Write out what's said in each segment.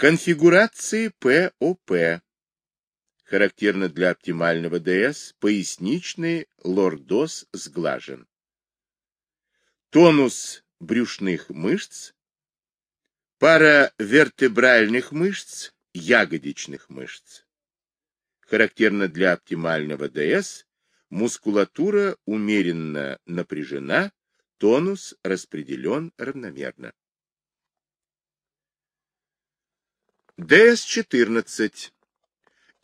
Конфигурации ПОП. Характерно для оптимального ДС, поясничный лордоз сглажен. Тонус брюшных мышц, пара вертебральных мышц, ягодичных мышц. Характерно для оптимального ДС, мускулатура умеренно напряжена, тонус распределен равномерно. ДС-14.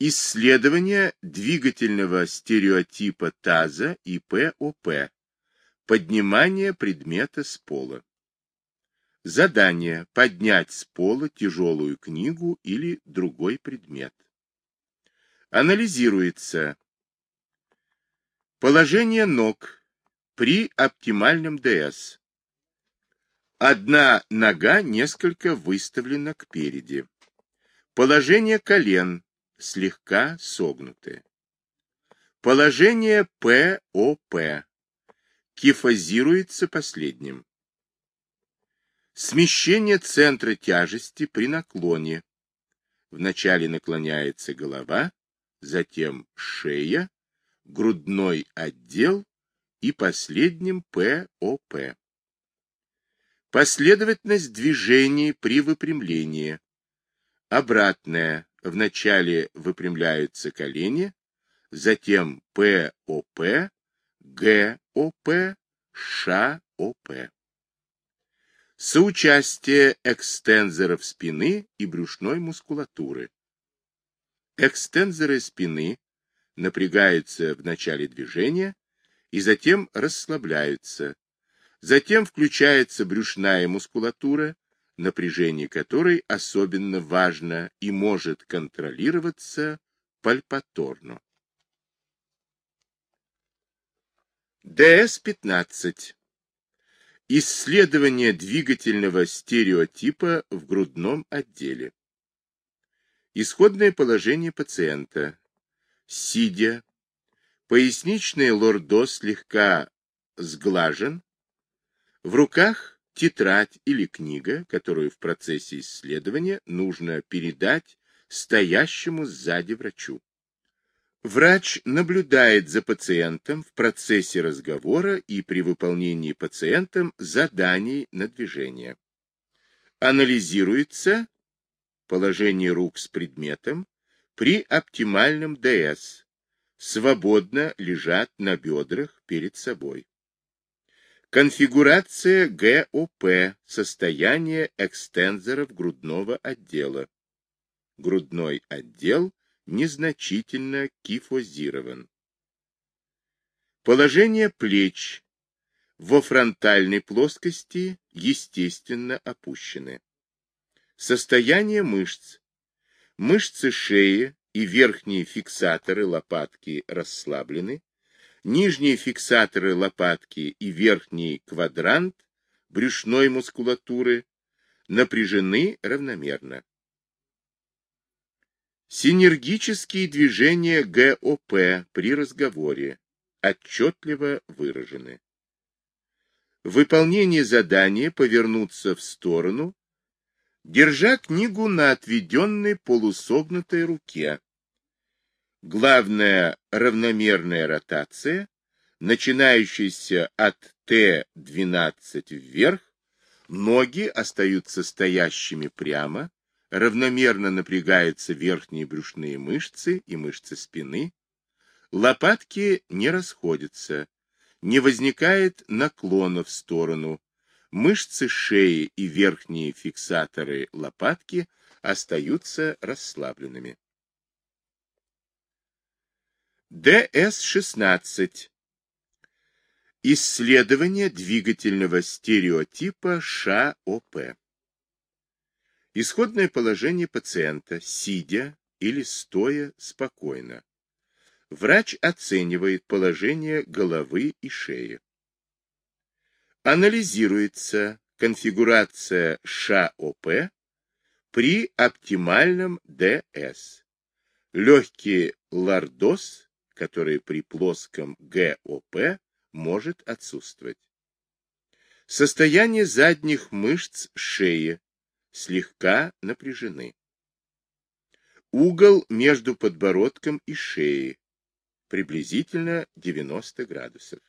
Исследование двигательного стереотипа таза и ПОП. Поднимание предмета с пола. Задание – поднять с пола тяжелую книгу или другой предмет. Анализируется положение ног при оптимальном ДС. Одна нога несколько выставлена кпереди. Положение колен слегка согнутое. Положение ПОП кифозируется последним. Смещение центра тяжести при наклоне. Вначале наклоняется голова, затем шея, грудной отдел и последним ПОП. Последовательность движений при выпрямлении обратная. Вначале выпрямляются колени, затем ПОП, ГОП, ШОП. Соучастие экстензоров спины и брюшной мускулатуры. Экстензоры спины напрягаются в начале движения и затем расслабляются. Затем включается брюшная мускулатура, напряжение которой особенно важно и может контролироваться пальпаторно. ДС-15. Исследование двигательного стереотипа в грудном отделе. Исходное положение пациента. Сидя. Поясничный лордоз слегка сглажен. В руках тетрадь или книга, которую в процессе исследования нужно передать стоящему сзади врачу. Врач наблюдает за пациентом в процессе разговора и при выполнении пациентом заданий на движение. Анализируется положение рук с предметом при оптимальном ДС, свободно лежат на бедрах перед собой. Конфигурация ГОП, состояние экстензоров грудного отдела. Грудной отдел незначительно кифозирован. Положение плеч во фронтальной плоскости естественно опущены. Состояние мышц. Мышцы шеи и верхние фиксаторы лопатки расслаблены, Нижние фиксаторы лопатки и верхний квадрант брюшной мускулатуры напряжены равномерно. Синергические движения ГОП при разговоре отчетливо выражены. Выполнение задания повернуться в сторону, держа книгу на отведенной полусогнутой руке, главная равномерная ротация, начинающаяся от Т12 вверх, ноги остаются стоящими прямо, равномерно напрягаются верхние брюшные мышцы и мышцы спины, лопатки не расходятся, не возникает наклона в сторону, мышцы шеи и верхние фиксаторы лопатки остаются расслабленными. ДС-16. Исследование двигательного стереотипа ШОП. Исходное положение пациента, сидя или стоя спокойно. Врач оценивает положение головы и шеи. Анализируется конфигурация ШОП при оптимальном ДС. Легкий лордоз которое при плоском ГОП может отсутствовать. Состояние задних мышц шеи слегка напряжены. Угол между подбородком и шеей, приблизительно 90 градусов.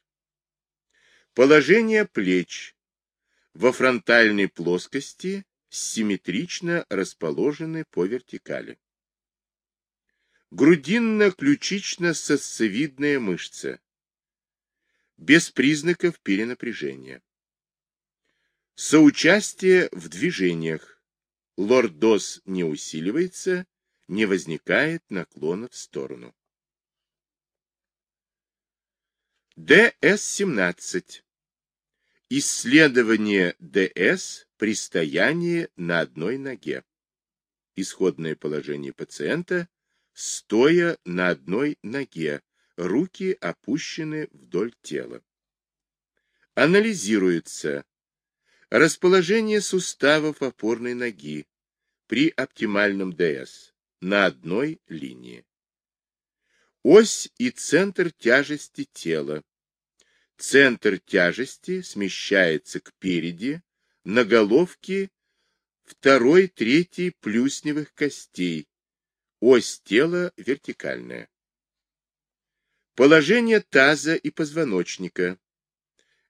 Положение плеч во фронтальной плоскости симметрично расположены по вертикали. Грудинно-ключично-сосцевидная мышца. Без признаков перенапряжения. Соучастие в движениях. Лордоз не усиливается, не возникает наклона в сторону. ДС-17. Исследование ДС при стоянии на одной ноге. Исходное положение пациента стоя на одной ноге, руки опущены вдоль тела. Анализируется расположение суставов опорной ноги при оптимальном ДС на одной линии. Ось и центр тяжести тела. Центр тяжести смещается к переди, на головке второй, третьей плюсневых костей, Ось тела вертикальная. Положение таза и позвоночника.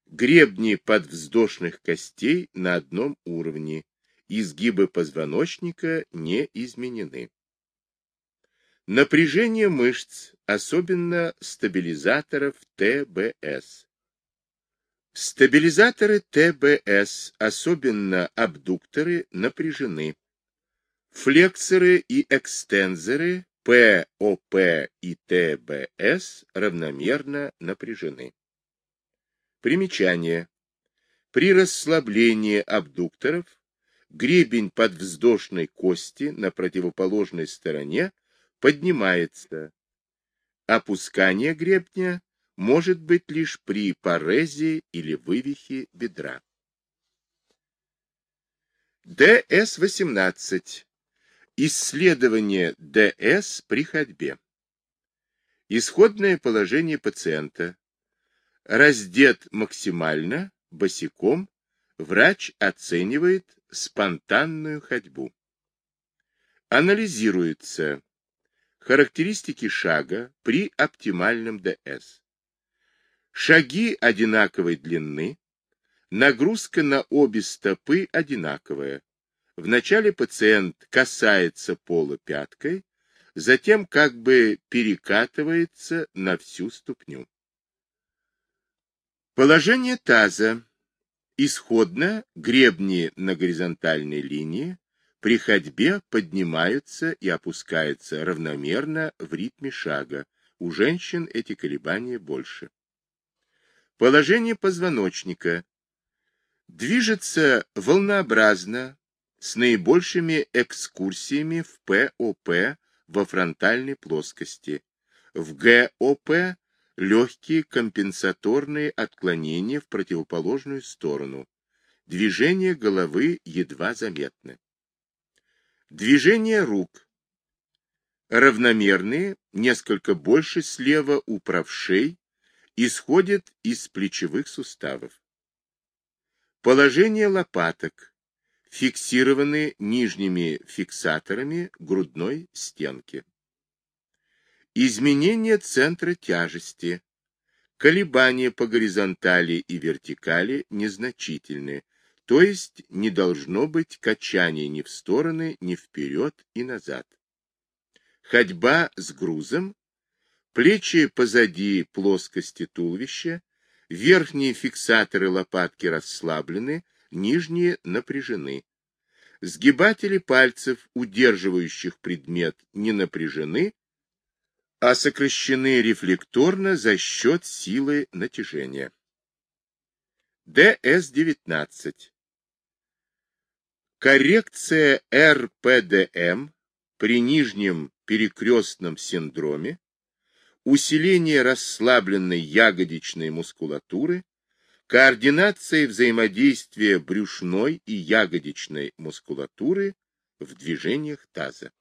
Гребни подвздошных костей на одном уровне. Изгибы позвоночника не изменены. Напряжение мышц, особенно стабилизаторов ТБС. Стабилизаторы ТБС, особенно абдукторы, напряжены. Флексоры и экстензоры ПОП и ТБС равномерно напряжены. Примечание. При расслаблении абдукторов гребень подвздошной кости на противоположной стороне поднимается. Опускание гребня может быть лишь при парезе или вывихе бедра. ДС-18 Исследование ДС при ходьбе. Исходное положение пациента. Раздет максимально, босиком, врач оценивает спонтанную ходьбу. Анализируется характеристики шага при оптимальном ДС. Шаги одинаковой длины, нагрузка на обе стопы одинаковая, Вначале пациент касается пола пяткой, затем как бы перекатывается на всю ступню. Положение таза. Исходно гребни на горизонтальной линии при ходьбе поднимаются и опускаются равномерно в ритме шага. У женщин эти колебания больше. Положение позвоночника. Движется волнообразно, с наибольшими экскурсиями в ПОП во фронтальной плоскости, в ГОП легкие компенсаторные отклонения в противоположную сторону, движение головы едва заметны. Движение рук равномерные, несколько больше слева у правшей, исходят из плечевых суставов. Положение лопаток фиксированы нижними фиксаторами грудной стенки. Изменение центра тяжести. Колебания по горизонтали и вертикали незначительны, то есть не должно быть качания ни в стороны, ни вперед и назад. Ходьба с грузом, плечи позади плоскости туловища, верхние фиксаторы лопатки расслаблены, нижние напряжены. Сгибатели пальцев, удерживающих предмет, не напряжены, а сокращены рефлекторно за счет силы натяжения. ДС-19. Коррекция РПДМ при нижнем перекрестном синдроме, усиление расслабленной ягодичной мускулатуры, координация взаимодействия брюшной и ягодичной мускулатуры в движениях таза.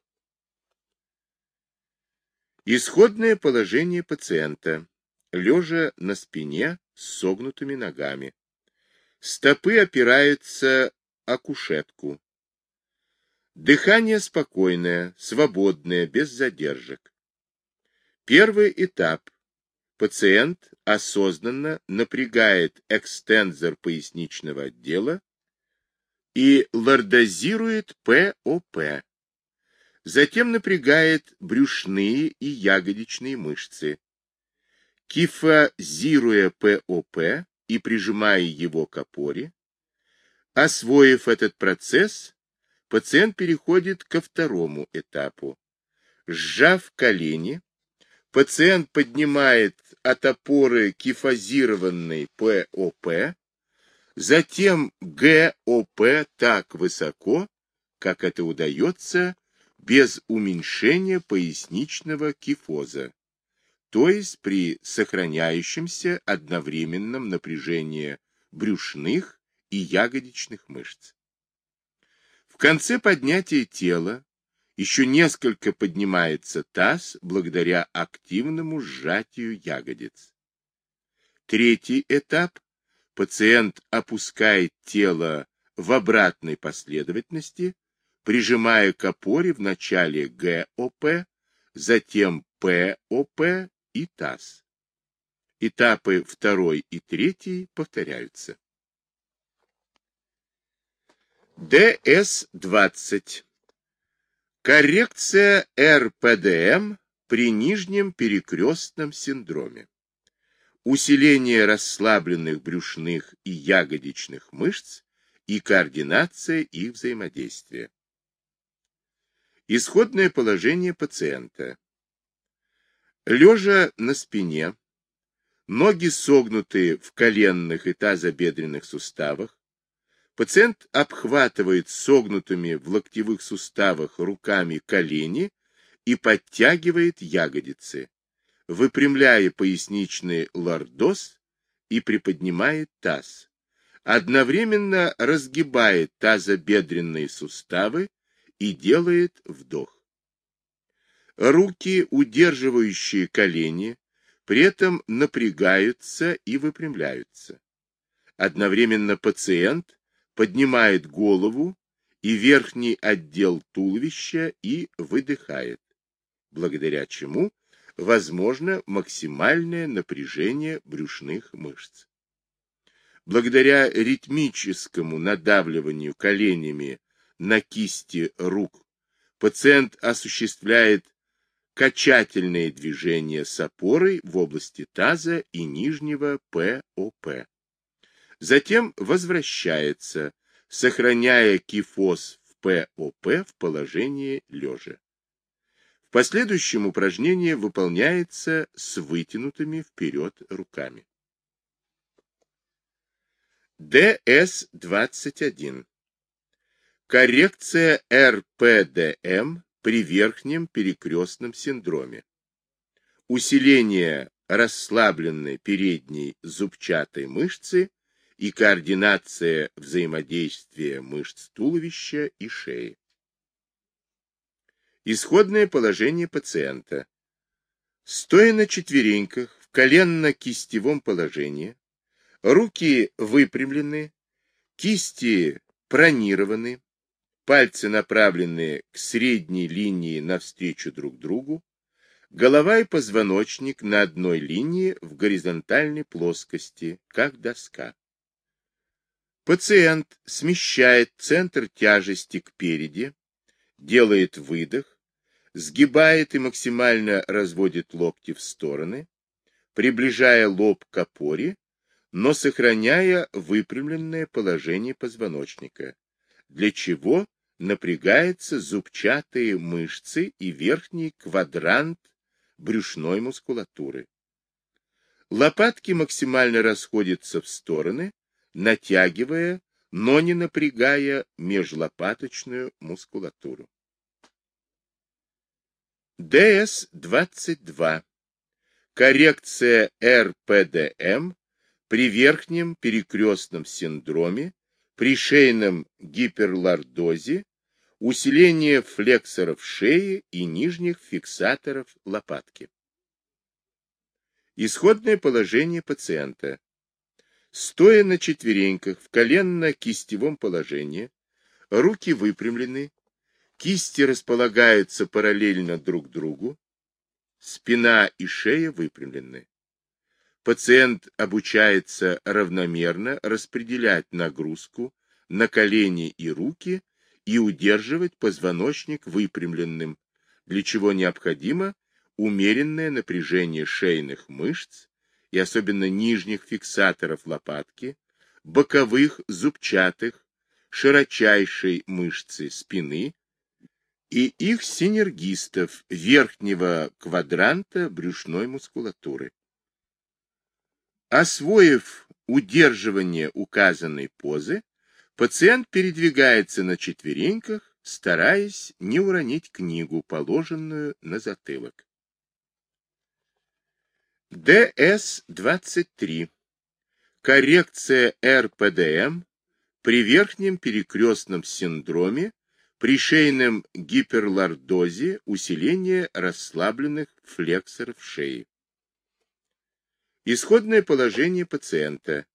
Исходное положение пациента, лежа на спине с согнутыми ногами. Стопы опираются о кушетку. Дыхание спокойное, свободное, без задержек. Первый этап. Пациент осознанно напрягает экстензор поясничного отдела и лордозирует ПОП. Затем напрягает брюшные и ягодичные мышцы. Кифозируя ПОП и прижимая его к опоре, освоив этот процесс, пациент переходит ко второму этапу. Сжав колени, пациент поднимает от опоры кифозированный ПОП, затем ГОП так высоко, как это удается без уменьшения поясничного кифоза, то есть при сохраняющемся одновременном напряжении брюшных и ягодичных мышц. В конце поднятия тела еще несколько поднимается таз благодаря активному сжатию ягодиц. Третий этап пациент опускает тело в обратной последовательности, прижимая к опоре в начале ГОП, затем ПОП и таз. Этапы второй и третий повторяются. ДС-20. Коррекция РПДМ при нижнем перекрестном синдроме усиление расслабленных брюшных и ягодичных мышц и координация их взаимодействия. Исходное положение пациента. Лежа на спине, ноги согнутые в коленных и тазобедренных суставах, пациент обхватывает согнутыми в локтевых суставах руками колени и подтягивает ягодицы, выпрямляя поясничный лордоз и приподнимает таз. Одновременно разгибает тазобедренные суставы и делает вдох. Руки, удерживающие колени, при этом напрягаются и выпрямляются. Одновременно пациент поднимает голову и верхний отдел туловища и выдыхает, благодаря чему возможно максимальное напряжение брюшных мышц. Благодаря ритмическому надавливанию коленями на кисти рук пациент осуществляет качательные движения с опорой в области таза и нижнего ПОП. Затем возвращается, сохраняя кифоз в ПОП в положении лежа последующем упражнение выполняется с вытянутыми вперед руками. ДС-21. Коррекция РПДМ при верхнем перекрестном синдроме. Усиление расслабленной передней зубчатой мышцы и координация взаимодействия мышц туловища и шеи. Исходное положение пациента. Стоя на четвереньках в коленно-кистевом положении, руки выпрямлены, кисти пронированы, пальцы направлены к средней линии навстречу друг другу, голова и позвоночник на одной линии в горизонтальной плоскости, как доска. Пациент смещает центр тяжести к переди, делает выдох, сгибает и максимально разводит локти в стороны, приближая лоб к опоре, но сохраняя выпрямленное положение позвоночника, для чего напрягаются зубчатые мышцы и верхний квадрант брюшной мускулатуры. Лопатки максимально расходятся в стороны, натягивая, но не напрягая межлопаточную мускулатуру. ДС-22. Коррекция РПДМ при верхнем перекрестном синдроме, при шейном гиперлордозе, усиление флексоров шеи и нижних фиксаторов лопатки. Исходное положение пациента. Стоя на четвереньках в коленно-кистевом положении, руки выпрямлены, Кисти располагаются параллельно друг другу, спина и шея выпрямлены. Пациент обучается равномерно распределять нагрузку на колени и руки и удерживать позвоночник выпрямленным, для чего необходимо умеренное напряжение шейных мышц и особенно нижних фиксаторов лопатки, боковых зубчатых, широчайшей мышцы спины и их синергистов верхнего квадранта брюшной мускулатуры. Освоив удерживание указанной позы, пациент передвигается на четвереньках, стараясь не уронить книгу, положенную на затылок. ДС-23. Коррекция РПДМ при верхнем перекрестном синдроме, при шейном гиперлордозе, усиление расслабленных флексоров шеи. Исходное положение пациента.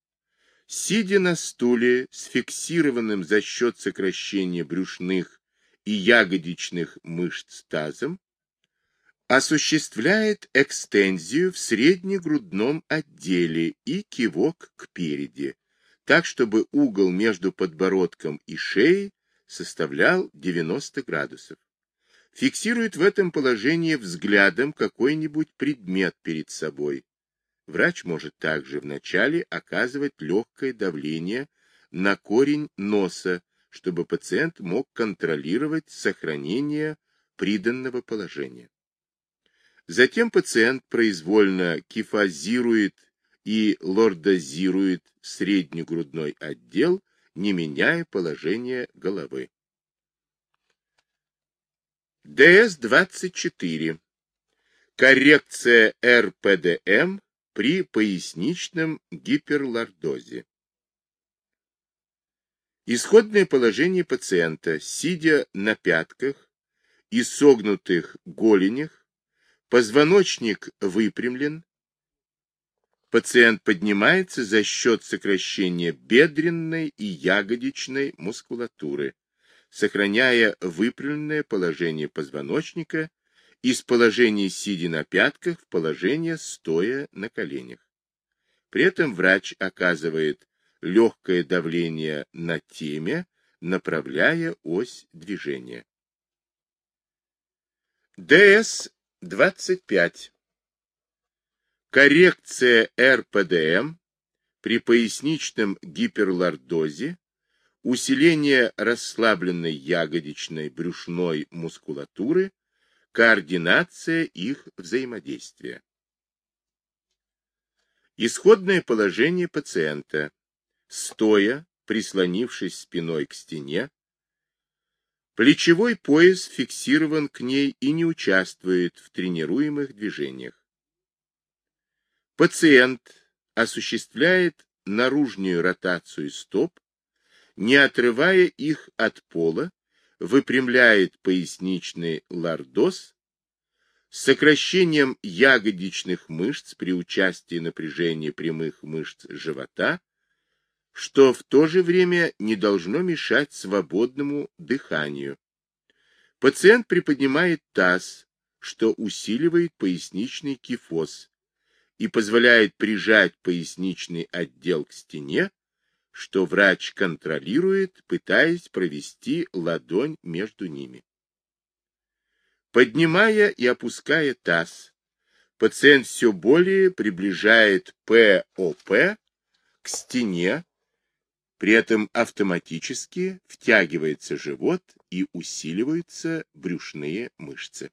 Сидя на стуле с фиксированным за счет сокращения брюшных и ягодичных мышц тазом, осуществляет экстензию в среднегрудном отделе и кивок к переди, так чтобы угол между подбородком и шеей составлял 90 градусов. Фиксирует в этом положении взглядом какой-нибудь предмет перед собой. Врач может также вначале оказывать легкое давление на корень носа, чтобы пациент мог контролировать сохранение приданного положения. Затем пациент произвольно кифазирует и лордозирует среднегрудной отдел, не меняя положение головы. ДС-24. Коррекция РПДМ при поясничном гиперлордозе. Исходное положение пациента, сидя на пятках и согнутых голенях, Позвоночник выпрямлен. Пациент поднимается за счет сокращения бедренной и ягодичной мускулатуры, сохраняя выпрямленное положение позвоночника из положения сидя на пятках в положение стоя на коленях. При этом врач оказывает легкое давление на теме, направляя ось движения. ДС 25. Коррекция РПДМ при поясничном гиперлордозе, усиление расслабленной ягодичной брюшной мускулатуры, координация их взаимодействия. Исходное положение пациента. Стоя, прислонившись спиной к стене, Плечевой пояс фиксирован к ней и не участвует в тренируемых движениях. Пациент осуществляет наружную ротацию стоп, не отрывая их от пола, выпрямляет поясничный лордоз, с сокращением ягодичных мышц при участии напряжения прямых мышц живота что в то же время не должно мешать свободному дыханию. Пациент приподнимает таз, что усиливает поясничный кифоз и позволяет прижать поясничный отдел к стене, что врач контролирует, пытаясь провести ладонь между ними. Поднимая и опуская таз, пациент все более приближает ПОП к стене, при этом автоматически втягивается живот и усиливаются брюшные мышцы.